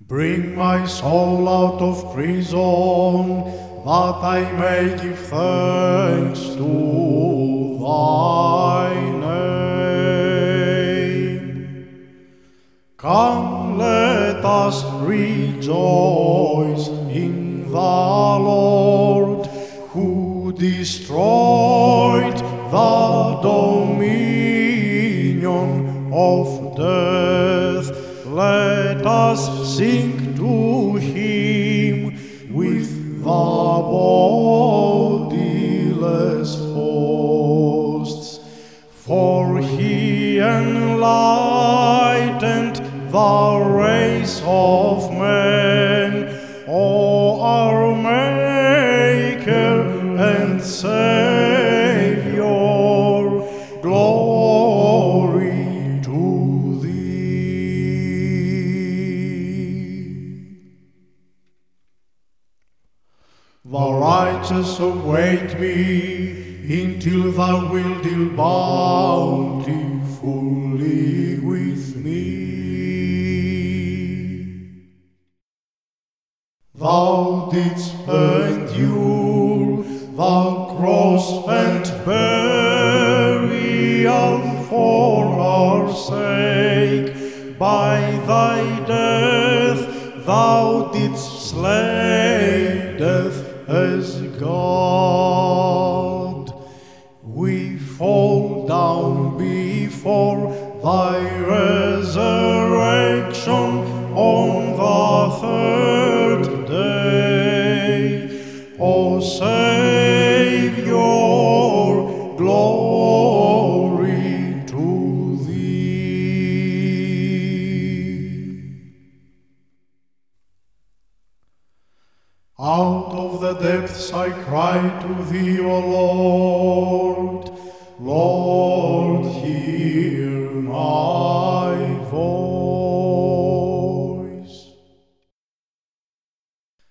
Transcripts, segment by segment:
Bring my soul out of prison, that I may give thanks to thy name. Come, let us rejoice in the Lord, who destroyed the sing to him with the bodiless hosts. For he enlightened the race of The righteous await me until thou wilt deal bountifully with me. Thou didst endure, thou cross and as God. We fall down before thy resurrection on the third day. O Savior, cry to thee, O Lord. Lord, hear my voice.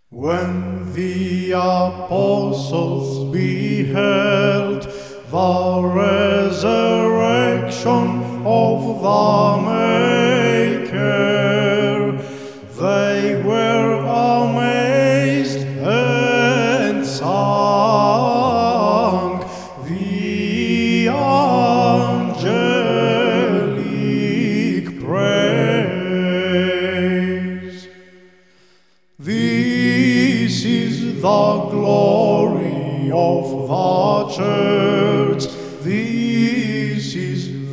When the apostles beheld the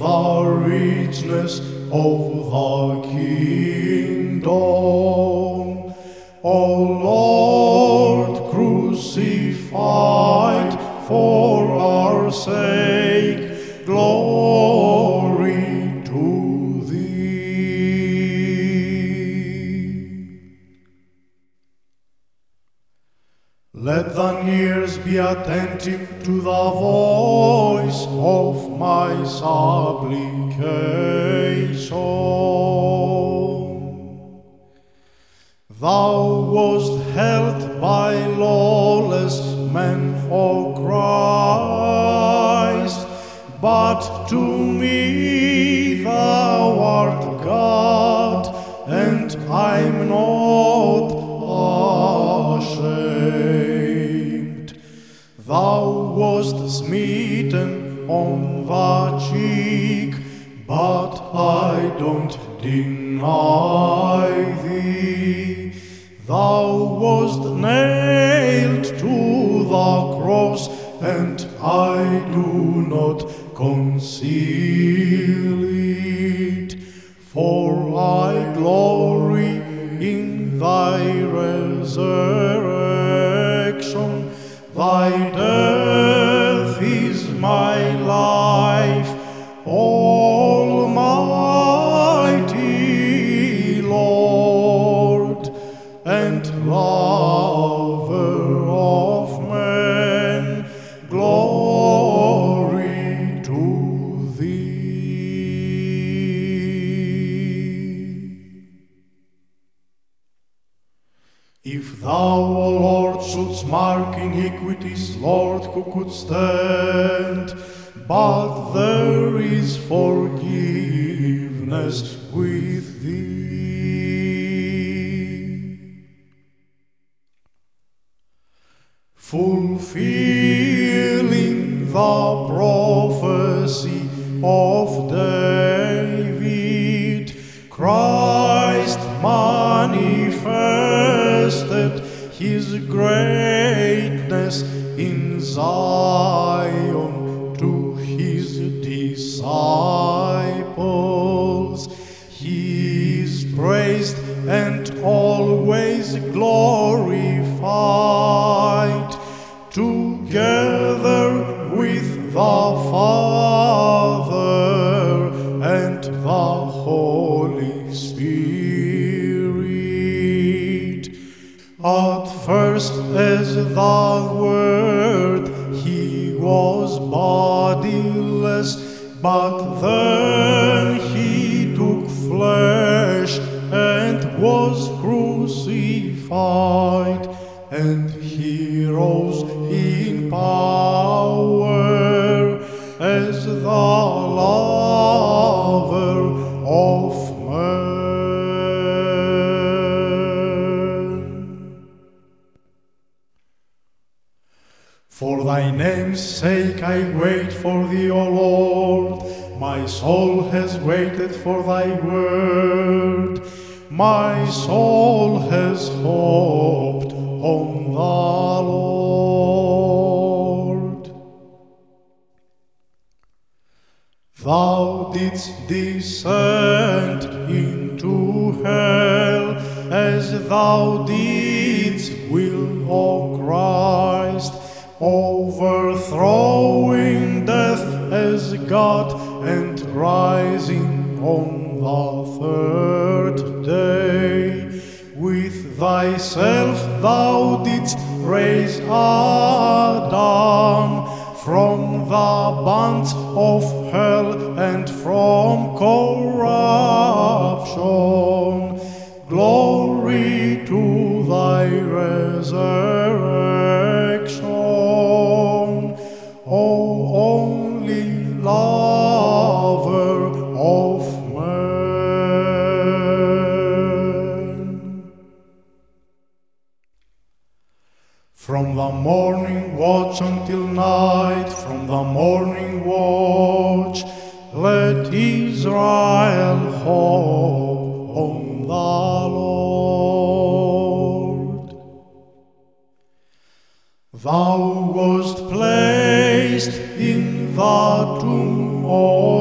the richness of the kingdom. O Lord, crucified for our sake, glory be attentive to the voice of my supplication. Thou wast held by lawless men, O Christ, but to I don't deny thee. Thou wast nailed to the cross, and I do not conceal it. For I glory in thy resurrection. Thy death If thou, O Lord, shouldst mark iniquities, Lord, who could stand? But there is forgiveness with thee. Fulfilling the prophecy of David, Christ manifest manifested his greatness in Zion to his disciples. He is praised and always glorified At first, as the Word, he was bodiless, but then he took flesh and was crucified, and he rose in power For thy name's sake I wait for thee, O Lord. My soul has waited for thy word. My soul has hoped on the Lord. Thou didst descend into hell as thou didst will, O Christ, overthrowing death as God and rising on the third day. With thyself thou didst raise Adam from the bonds of hell and from corruption. Only lover of men. From the morning watch until night, from the morning watch, let Israel hope on the Lord. Thou in the